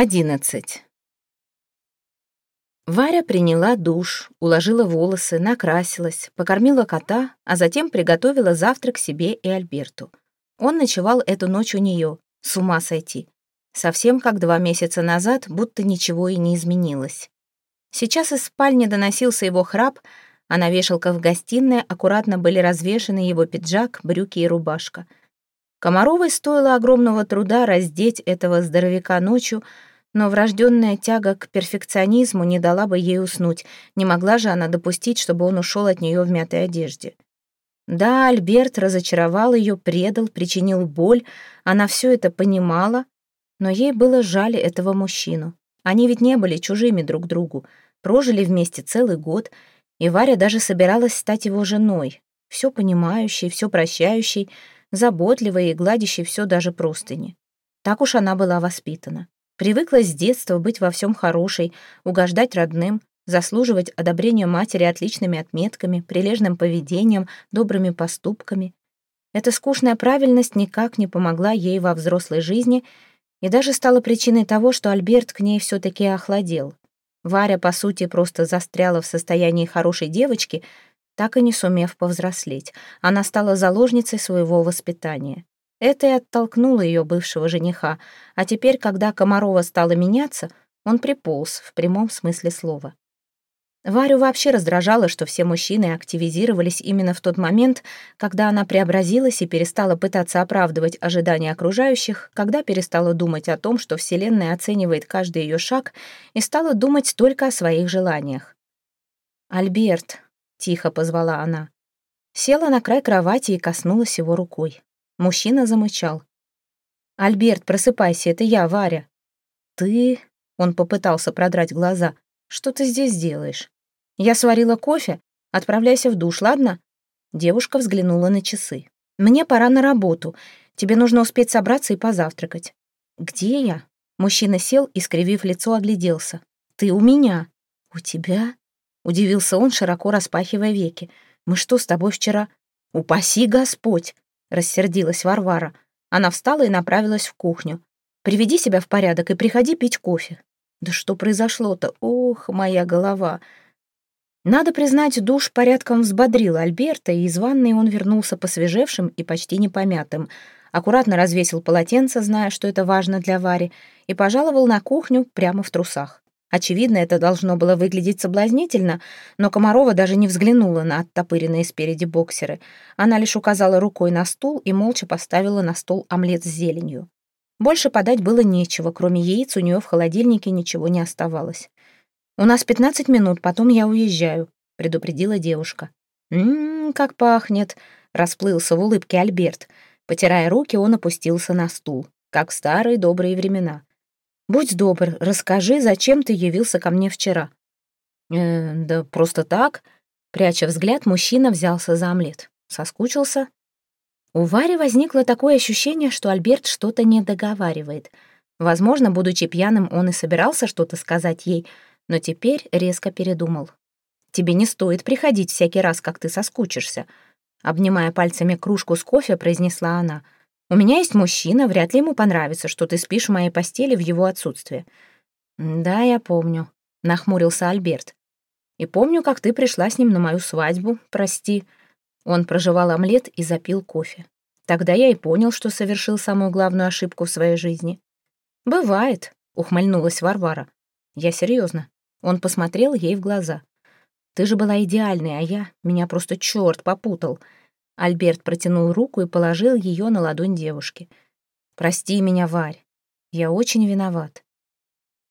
11. Варя приняла душ, уложила волосы, накрасилась, покормила кота, а затем приготовила завтрак себе и Альберту. Он ночевал эту ночь у нее, с ума сойти. Совсем как два месяца назад, будто ничего и не изменилось. Сейчас из спальни доносился его храп, а на вешалках в гостиной аккуратно были развешаны его пиджак, брюки и рубашка. Комаровой стоило огромного труда раздеть этого здоровяка ночью, но врожденная тяга к перфекционизму не дала бы ей уснуть, не могла же она допустить, чтобы он ушел от нее в мятой одежде. Да, Альберт разочаровал ее, предал, причинил боль, она все это понимала, но ей было жаль этого мужчину. Они ведь не были чужими друг другу, прожили вместе целый год, и Варя даже собиралась стать его женой, все понимающей, все прощающей, заботливой и гладящей все даже простыни. Так уж она была воспитана. Привыкла с детства быть во всем хорошей, угождать родным, заслуживать одобрения матери отличными отметками, прилежным поведением, добрыми поступками. Эта скучная правильность никак не помогла ей во взрослой жизни и даже стала причиной того, что Альберт к ней все-таки охладел. Варя, по сути, просто застряла в состоянии хорошей девочки, так и не сумев повзрослеть. Она стала заложницей своего воспитания. Это и оттолкнуло ее бывшего жениха, а теперь, когда Комарова стала меняться, он приполз в прямом смысле слова. Варю вообще раздражало, что все мужчины активизировались именно в тот момент, когда она преобразилась и перестала пытаться оправдывать ожидания окружающих, когда перестала думать о том, что Вселенная оценивает каждый ее шаг, и стала думать только о своих желаниях. «Альберт», — тихо позвала она, села на край кровати и коснулась его рукой. Мужчина замычал. «Альберт, просыпайся, это я, Варя». «Ты...» — он попытался продрать глаза. «Что ты здесь делаешь?» «Я сварила кофе. Отправляйся в душ, ладно?» Девушка взглянула на часы. «Мне пора на работу. Тебе нужно успеть собраться и позавтракать». «Где я?» Мужчина сел и, скривив лицо, огляделся. «Ты у меня». «У тебя?» Удивился он, широко распахивая веки. «Мы что с тобой вчера?» «Упаси Господь!» — рассердилась Варвара. Она встала и направилась в кухню. «Приведи себя в порядок и приходи пить кофе». «Да что произошло-то? Ох, моя голова!» Надо признать, душ порядком взбодрил Альберта, и из ванной он вернулся посвежевшим и почти непомятым. Аккуратно развесил полотенце, зная, что это важно для Вари, и пожаловал на кухню прямо в трусах. Очевидно, это должно было выглядеть соблазнительно, но Комарова даже не взглянула на оттопыренные спереди боксеры. Она лишь указала рукой на стул и молча поставила на стол омлет с зеленью. Больше подать было нечего, кроме яиц у нее в холодильнике ничего не оставалось. «У нас пятнадцать минут, потом я уезжаю», — предупредила девушка. «Ммм, как пахнет», — расплылся в улыбке Альберт. Потирая руки, он опустился на стул, как в старые добрые времена. «Будь добр, расскажи, зачем ты явился ко мне вчера?» «Э, «Да просто так», — пряча взгляд, мужчина взялся за омлет. Соскучился. У Вари возникло такое ощущение, что Альберт что-то не договаривает. Возможно, будучи пьяным, он и собирался что-то сказать ей, но теперь резко передумал. «Тебе не стоит приходить всякий раз, как ты соскучишься», обнимая пальцами кружку с кофе, произнесла она — у меня есть мужчина, вряд ли ему понравится, что ты спишь в моей постели в его отсутствие». «Да, я помню», — нахмурился Альберт. «И помню, как ты пришла с ним на мою свадьбу, прости». Он прожевал омлет и запил кофе. Тогда я и понял, что совершил самую главную ошибку в своей жизни. «Бывает», — ухмыльнулась Варвара. «Я серьезно. Он посмотрел ей в глаза. «Ты же была идеальной, а я... Меня просто черт попутал. Альберт протянул руку и положил ее на ладонь девушки. «Прости меня, Варь. Я очень виноват.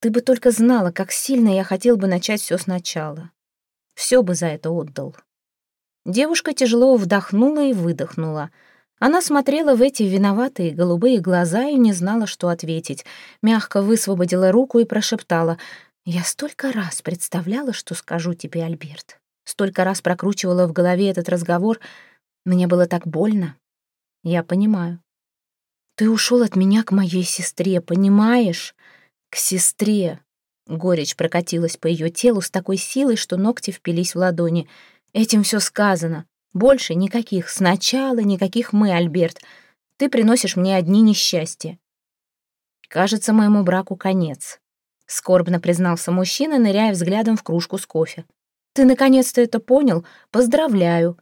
Ты бы только знала, как сильно я хотел бы начать все сначала. Все бы за это отдал». Девушка тяжело вдохнула и выдохнула. Она смотрела в эти виноватые голубые глаза и не знала, что ответить. Мягко высвободила руку и прошептала. «Я столько раз представляла, что скажу тебе, Альберт. Столько раз прокручивала в голове этот разговор — мне было так больно. Я понимаю. Ты ушел от меня к моей сестре, понимаешь? К сестре. Горечь прокатилась по ее телу с такой силой, что ногти впились в ладони. Этим все сказано. Больше никаких. Сначала никаких мы, Альберт. Ты приносишь мне одни несчастья. Кажется, моему браку конец. Скорбно признался мужчина, ныряя взглядом в кружку с кофе. Ты наконец-то это понял? Поздравляю.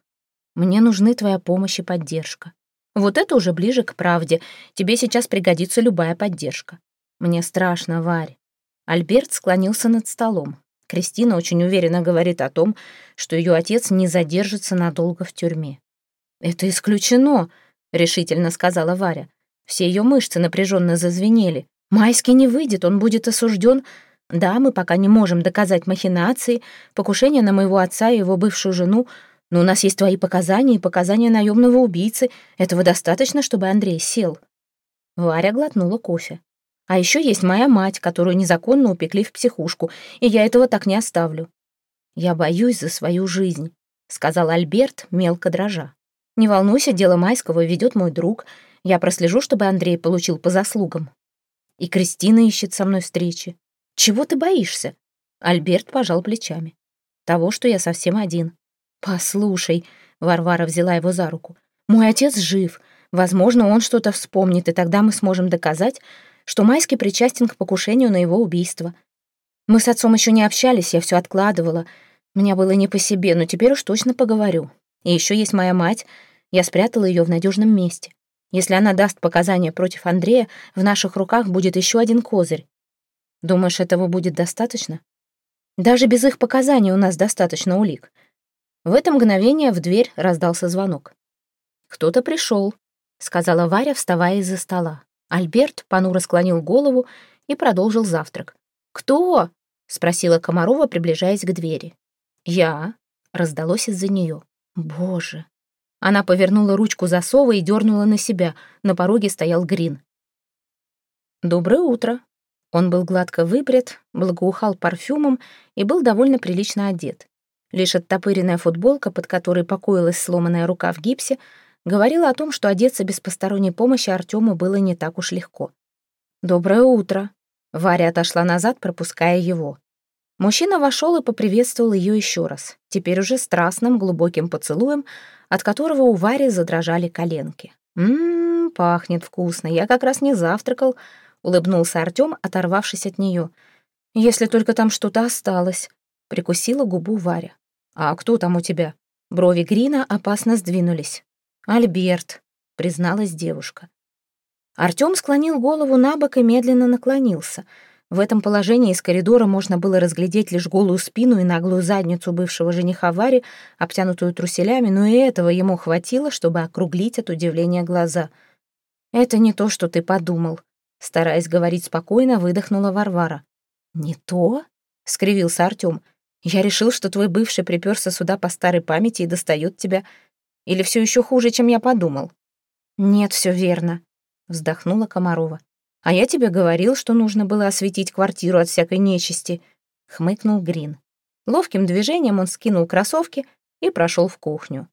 Мне нужны твоя помощь и поддержка. Вот это уже ближе к правде. Тебе сейчас пригодится любая поддержка. Мне страшно, Варь. Альберт склонился над столом. Кристина очень уверенно говорит о том, что ее отец не задержится надолго в тюрьме. «Это исключено», — решительно сказала Варя. Все ее мышцы напряженно зазвенели. «Майский не выйдет, он будет осужден. Да, мы пока не можем доказать махинации, покушение на моего отца и его бывшую жену, но у нас есть твои показания и показания наемного убийцы. Этого достаточно, чтобы Андрей сел». Варя глотнула кофе. А еще есть моя мать, которую незаконно упекли в психушку, и я этого так не оставлю. Я боюсь за свою жизнь, сказал Альберт, мелко дрожа. Не волнуйся, дело Майского ведет мой друг. Я прослежу, чтобы Андрей получил по заслугам. И Кристина ищет со мной встречи. Чего ты боишься? Альберт пожал плечами. Того, что я совсем один. Послушай, Варвара взяла его за руку. Мой отец жив. Возможно, он что-то вспомнит, и тогда мы сможем доказать, что Майский причастен к покушению на его убийство. Мы с отцом еще не общались, я все откладывала. Меня было не по себе, но теперь уж точно поговорю. И еще есть моя мать. Я спрятала ее в надежном месте. Если она даст показания против Андрея, в наших руках будет еще один козырь. Думаешь, этого будет достаточно? Даже без их показаний у нас достаточно улик. В это мгновение в дверь раздался звонок. «Кто-то пришел», — сказала Варя, вставая из-за стола. Альберт понуро склонил голову и продолжил завтрак. «Кто?» — спросила Комарова, приближаясь к двери. «Я», — раздалось из-за нее. «Боже!» Она повернула ручку засова и дернула на себя. На пороге стоял Грин. «Доброе утро». Он был гладко выбрит, благоухал парфюмом и был довольно прилично одет. Лишь оттопыренная футболка, под которой покоилась сломанная рука в гипсе, говорила о том, что одеться без посторонней помощи Артему было не так уж легко. «Доброе утро!» Варя отошла назад, пропуская его. Мужчина вошел и поприветствовал ее еще раз, теперь уже страстным глубоким поцелуем, от которого у Вари задрожали коленки. «Ммм, пахнет вкусно, я как раз не завтракал», — улыбнулся Артем, оторвавшись от нее. «Если только там что-то осталось», — прикусила губу Варя. «А кто там у тебя?» Брови Грина опасно сдвинулись. «Альберт», — призналась девушка. Артём склонил голову на бок и медленно наклонился. В этом положении из коридора можно было разглядеть лишь голую спину и наглую задницу бывшего жениха Вари, обтянутую труселями, но и этого ему хватило, чтобы округлить от удивления глаза. «Это не то, что ты подумал», — стараясь говорить спокойно, выдохнула Варвара. «Не то?» — скривился Артём. «Я решил, что твой бывший приперся сюда по старой памяти и достает тебя. Или все еще хуже, чем я подумал?» «Нет, все верно», — вздохнула Комарова. «А я тебе говорил, что нужно было осветить квартиру от всякой нечисти», — хмыкнул Грин. Ловким движением он скинул кроссовки и прошел в кухню.